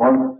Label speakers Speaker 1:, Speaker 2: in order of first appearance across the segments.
Speaker 1: والأرض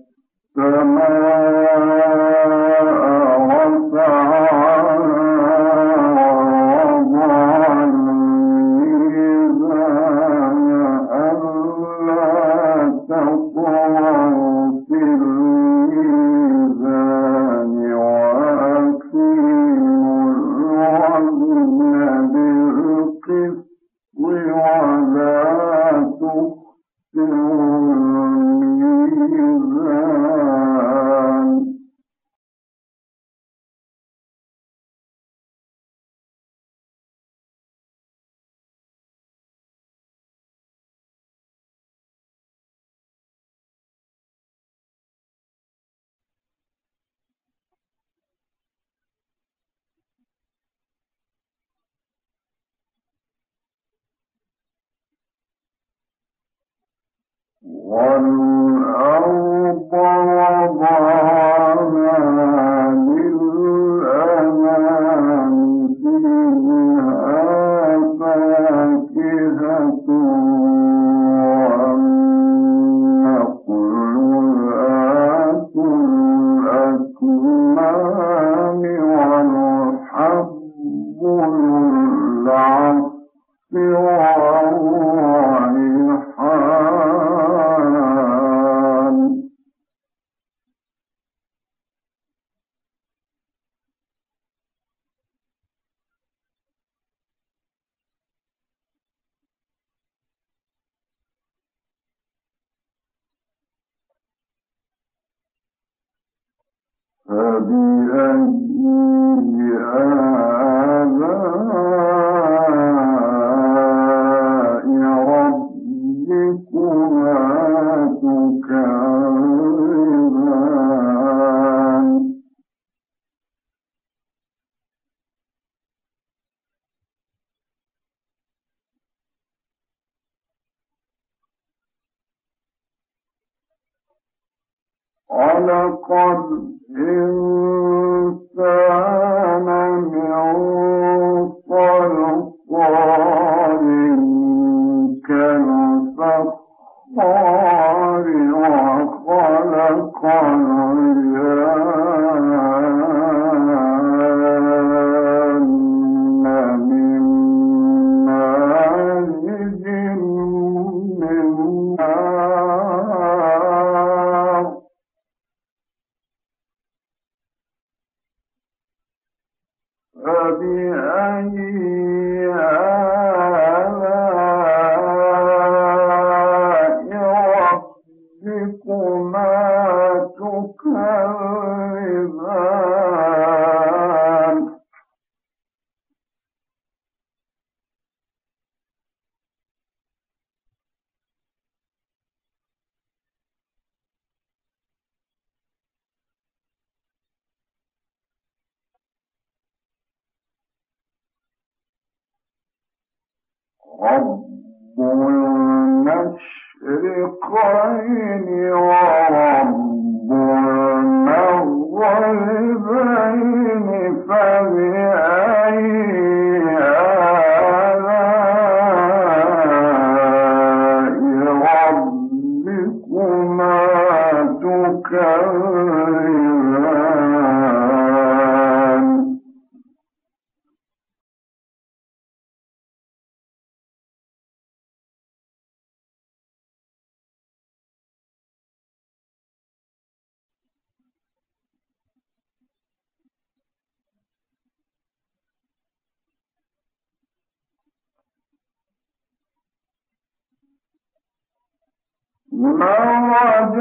Speaker 1: مرج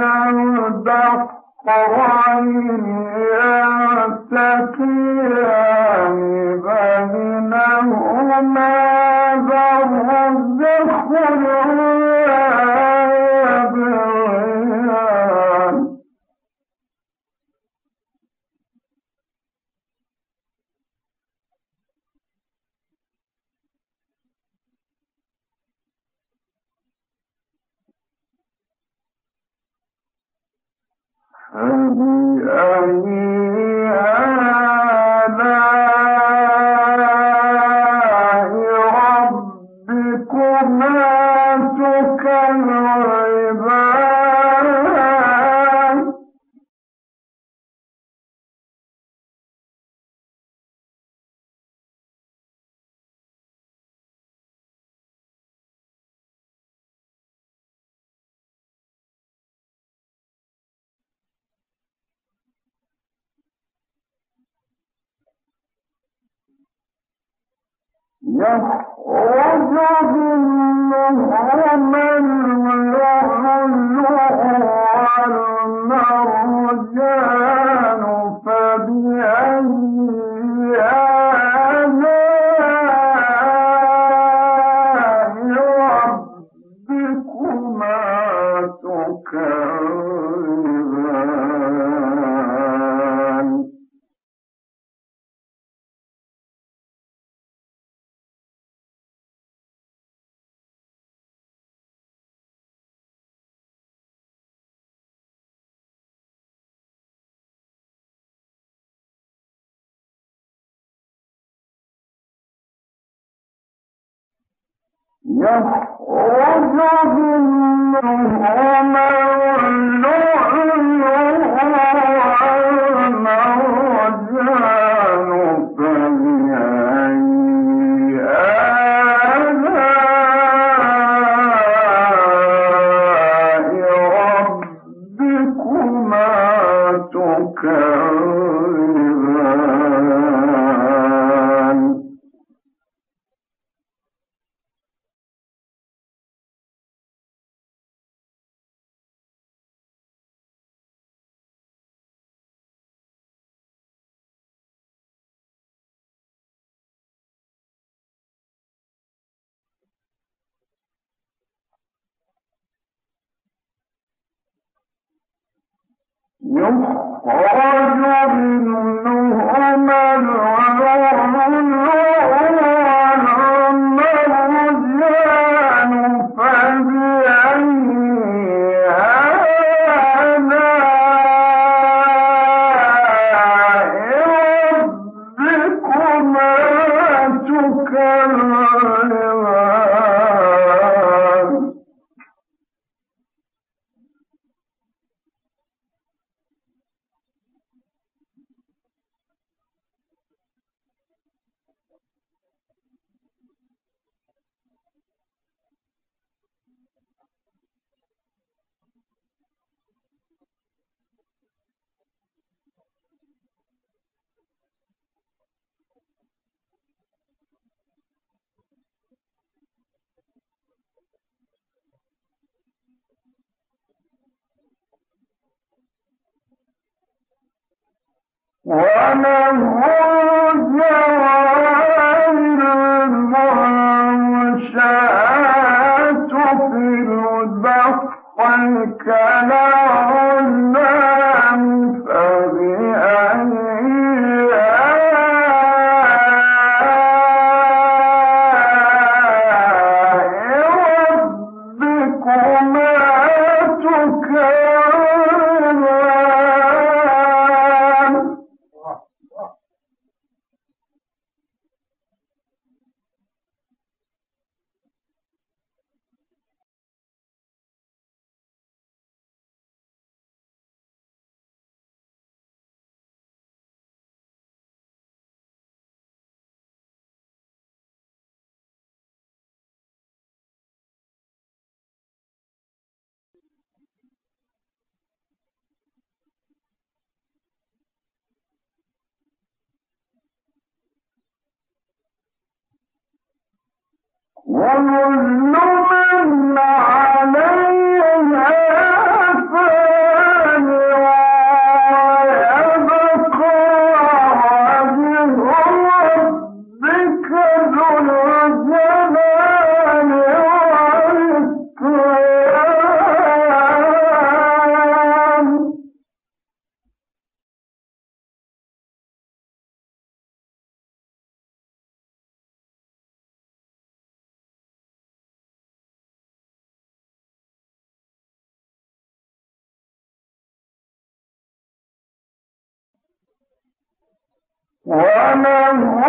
Speaker 1: البحرين يلتقيان بينهما برزخ فبأي يخرج منهما يخرج منهما يخرج منهما الغر وَمُظْلُمًا عَلَيْهَا وَمَنْ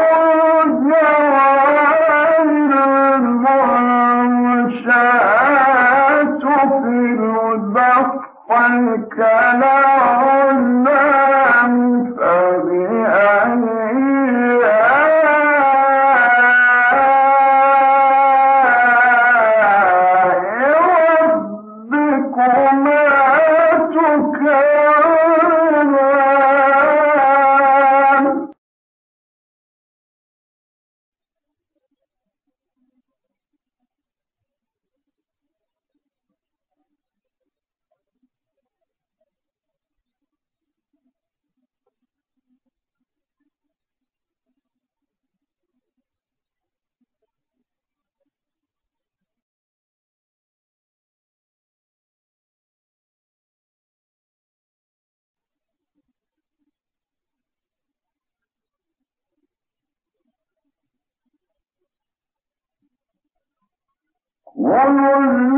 Speaker 1: الْمُلْكُ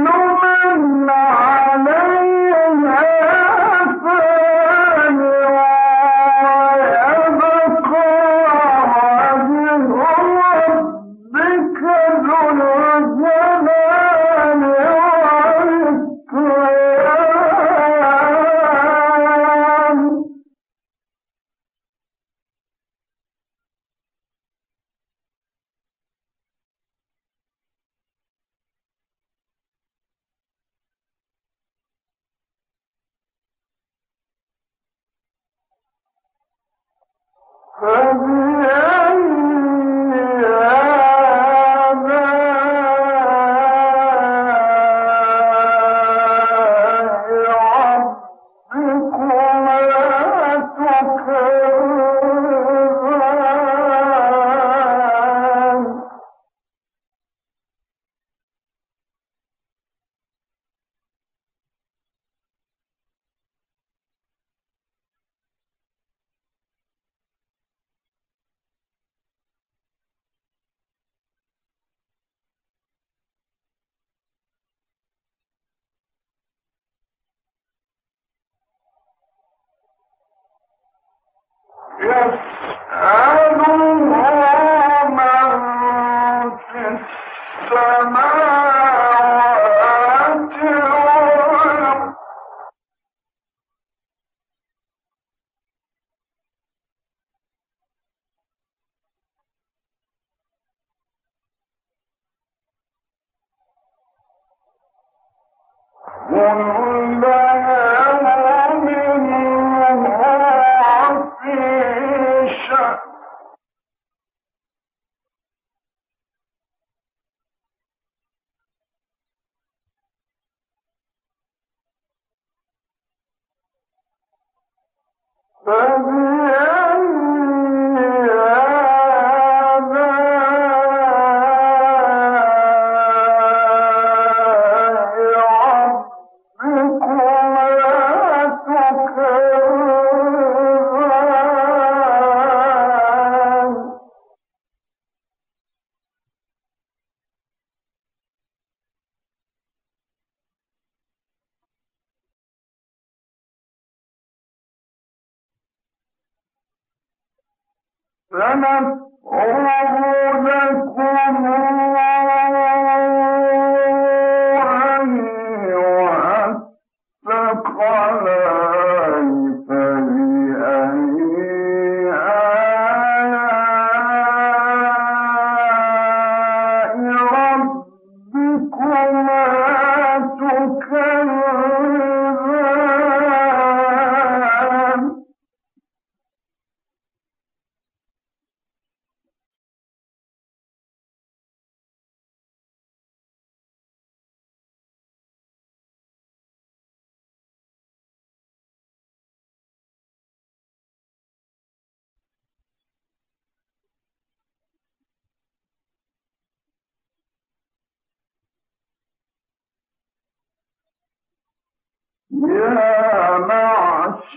Speaker 1: يا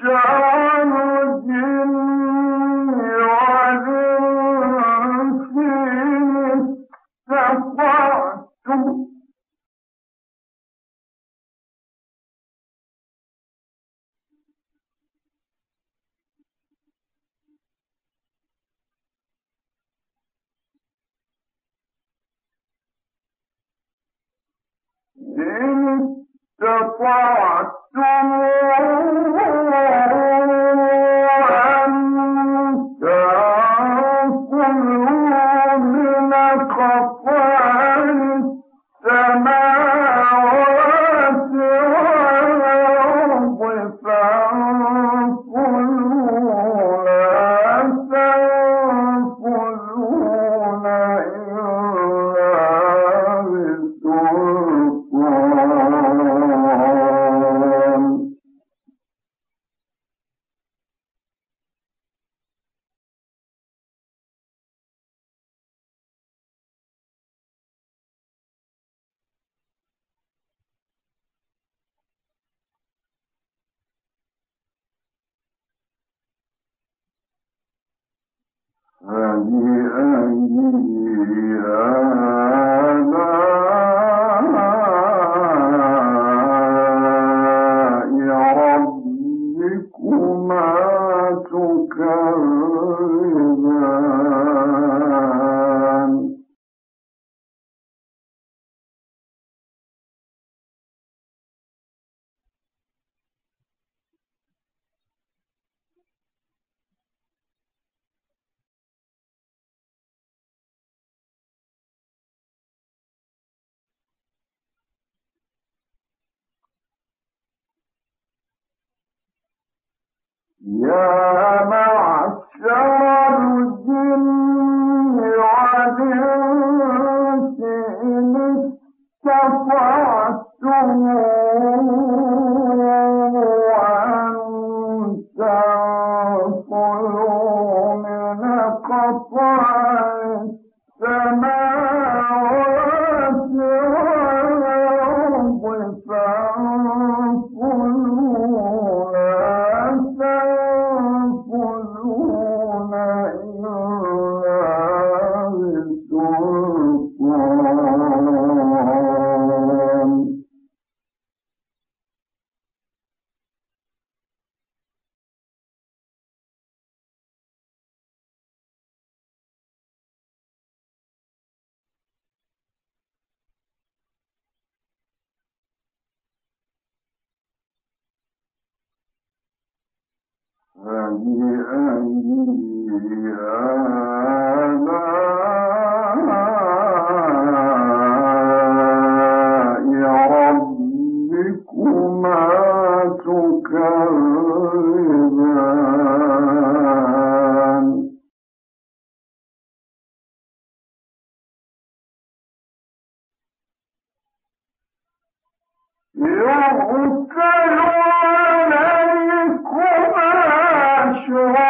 Speaker 1: Russia! poor Ya يغسل عليكما شراب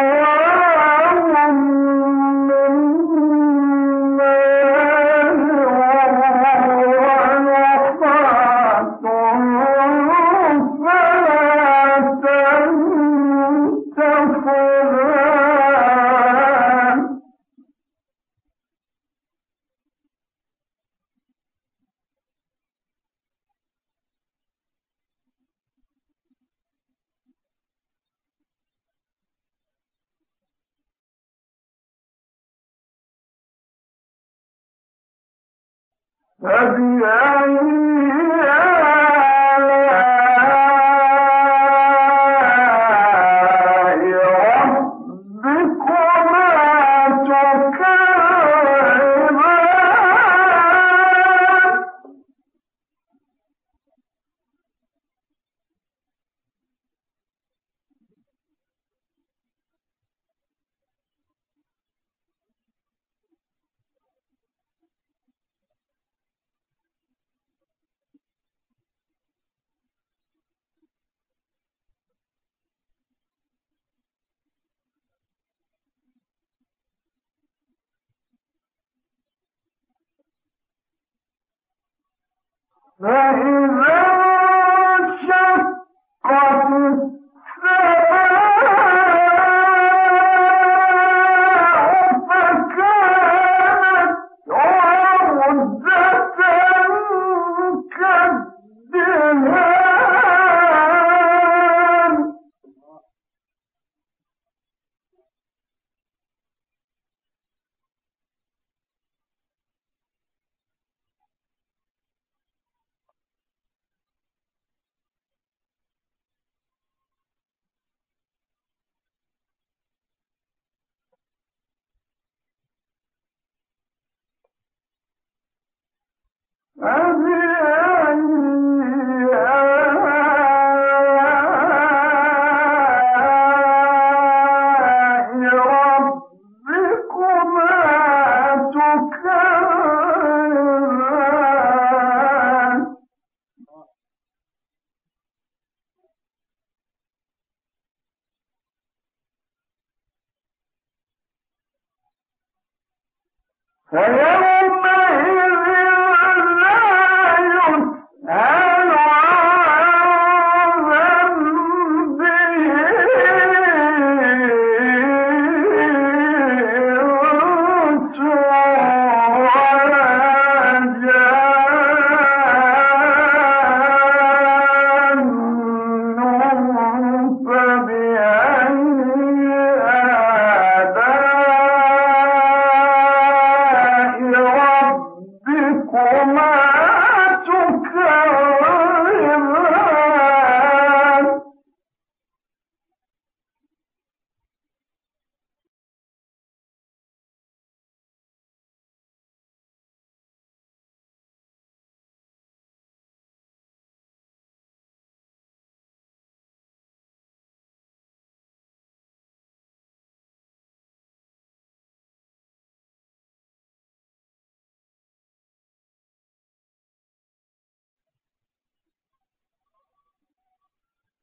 Speaker 1: فبأي فإذا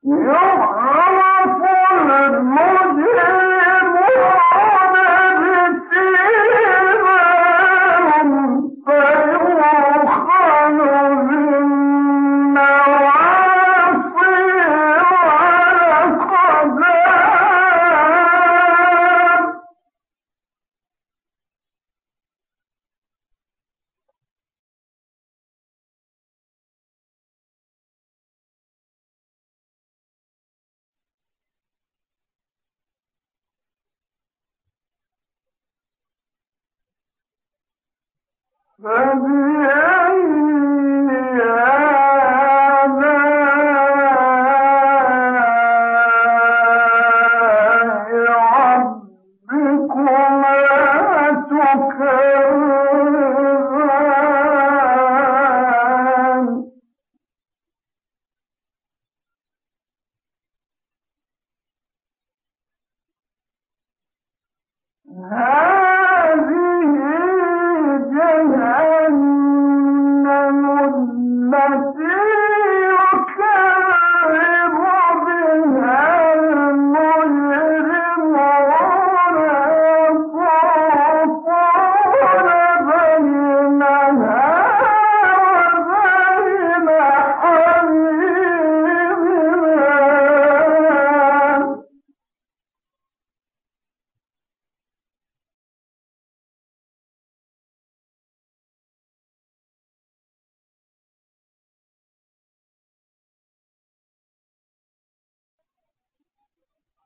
Speaker 1: Não فبما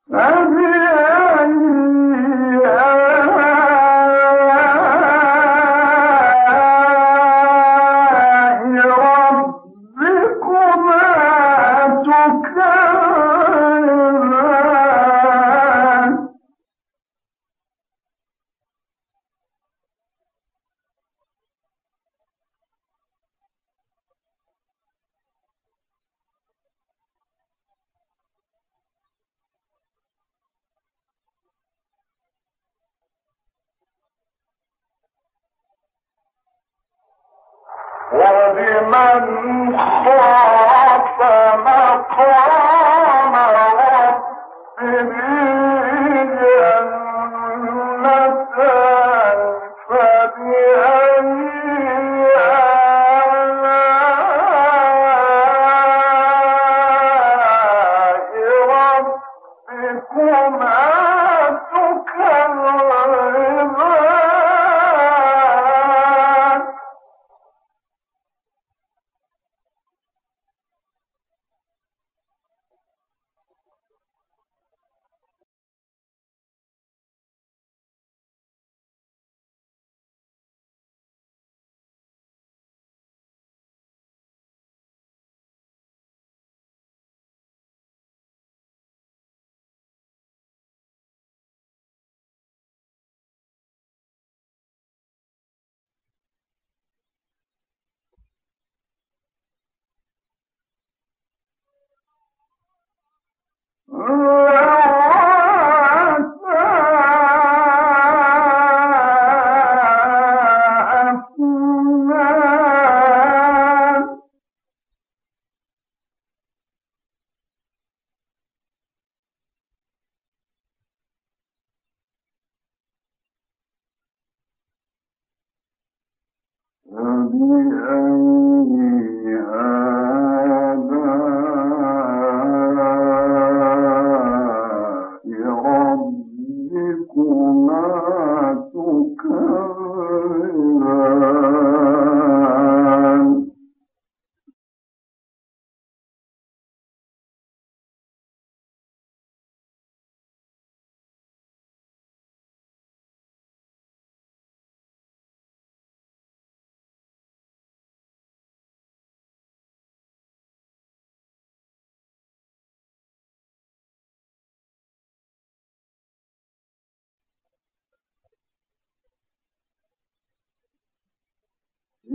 Speaker 1: ولمن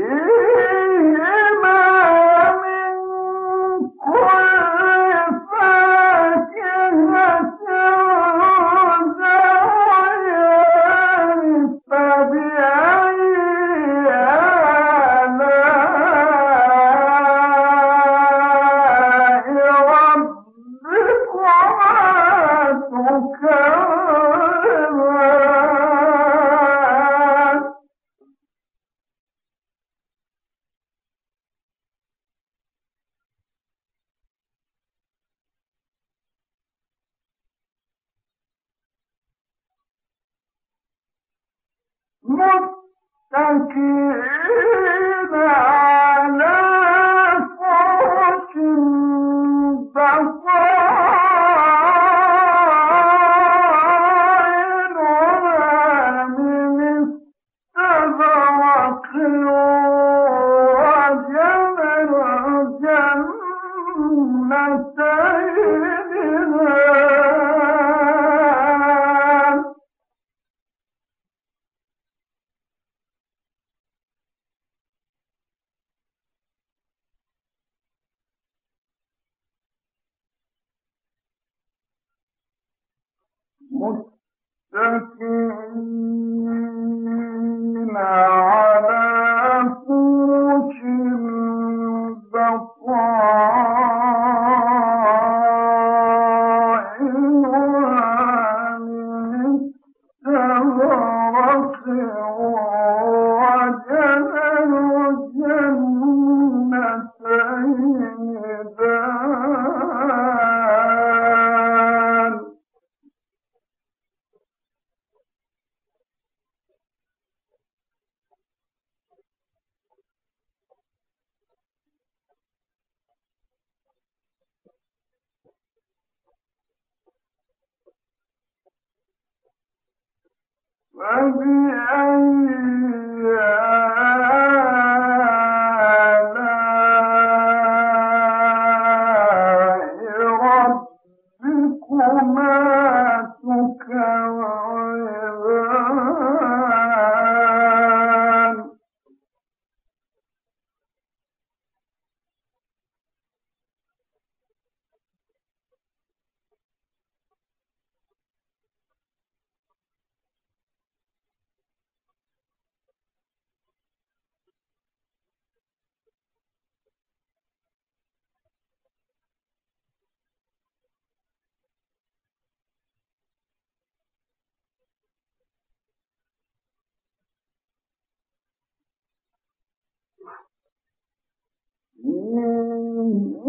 Speaker 1: Yeah. جملتين Mm-hmm.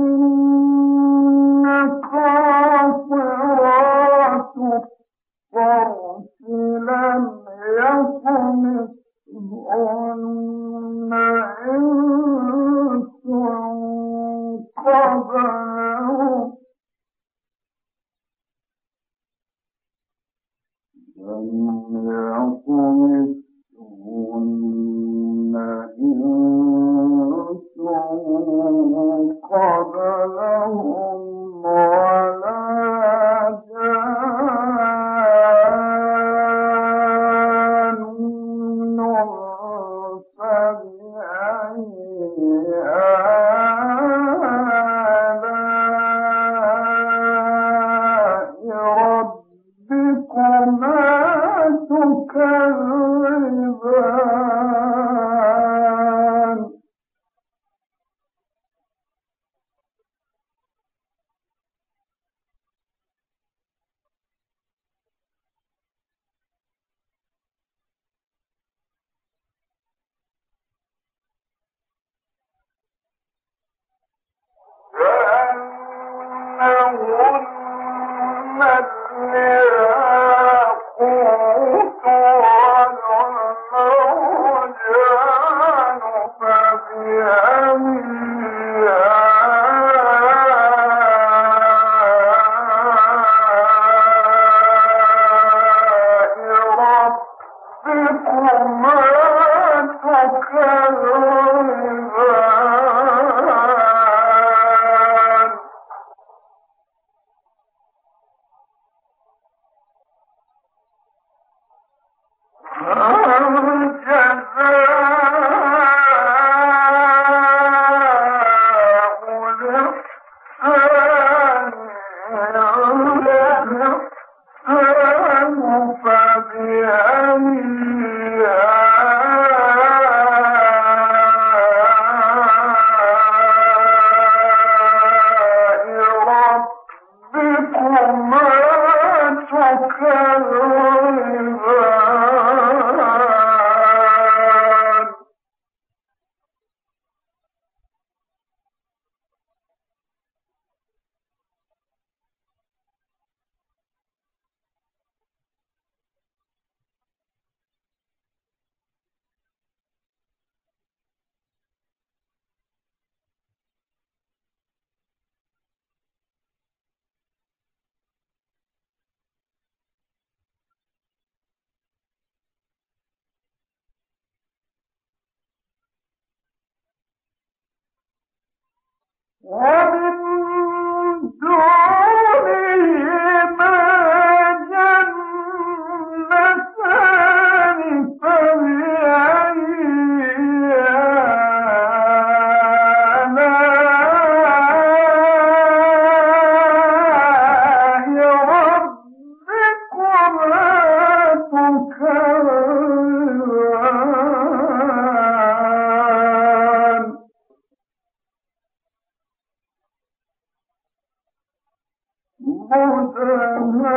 Speaker 1: حسنا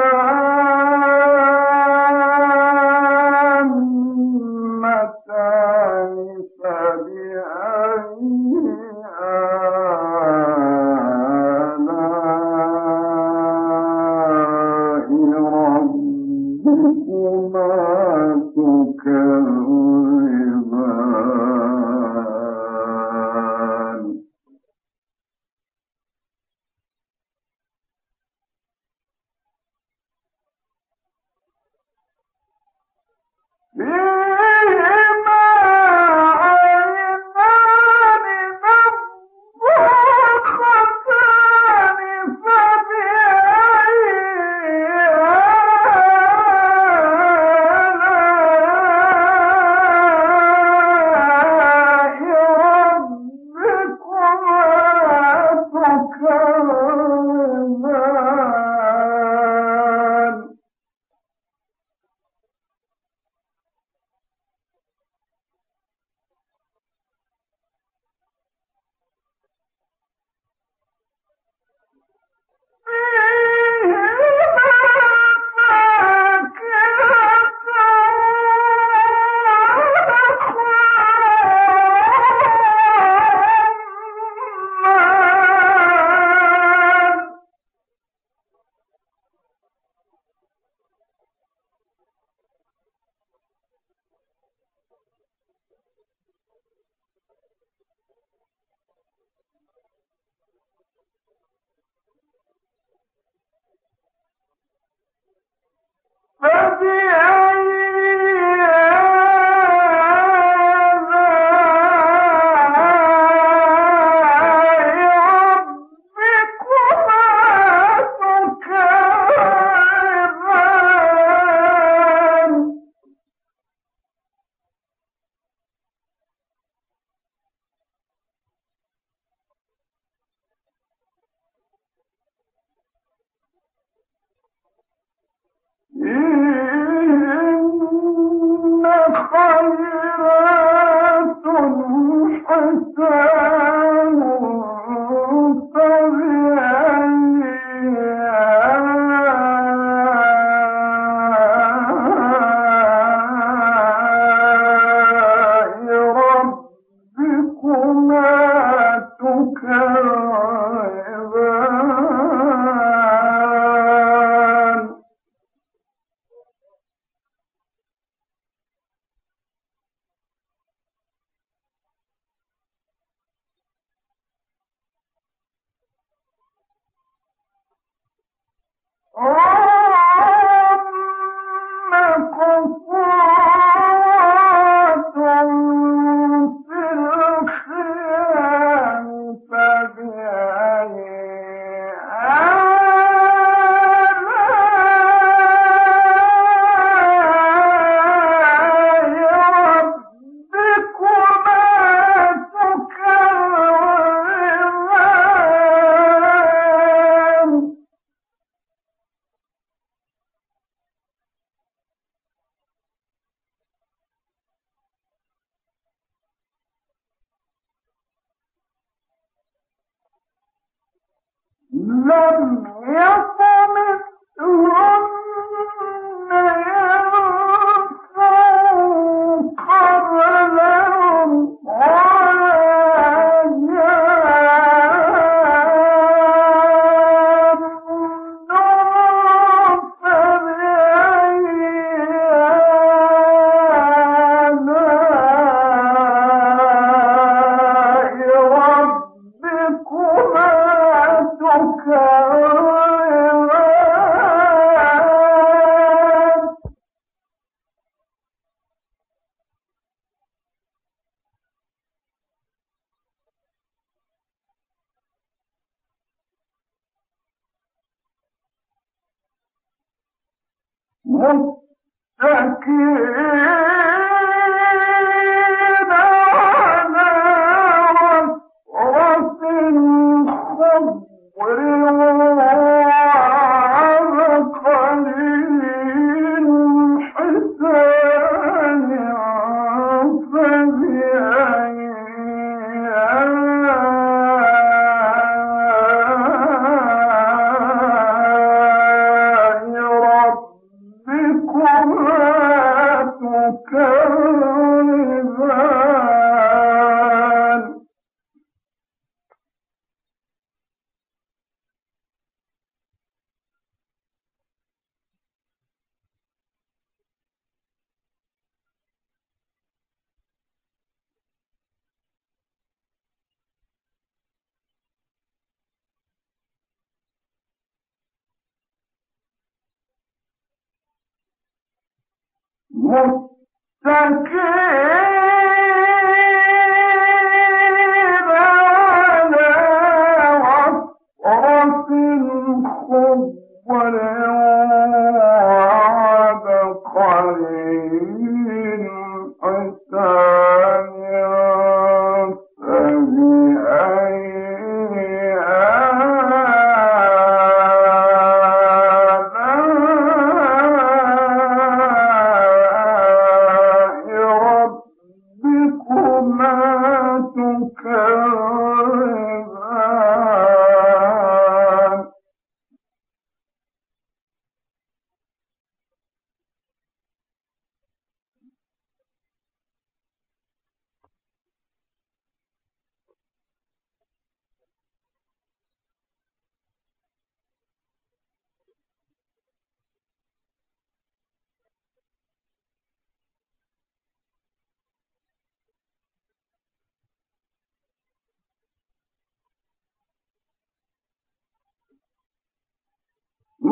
Speaker 1: متكئ.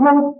Speaker 1: growth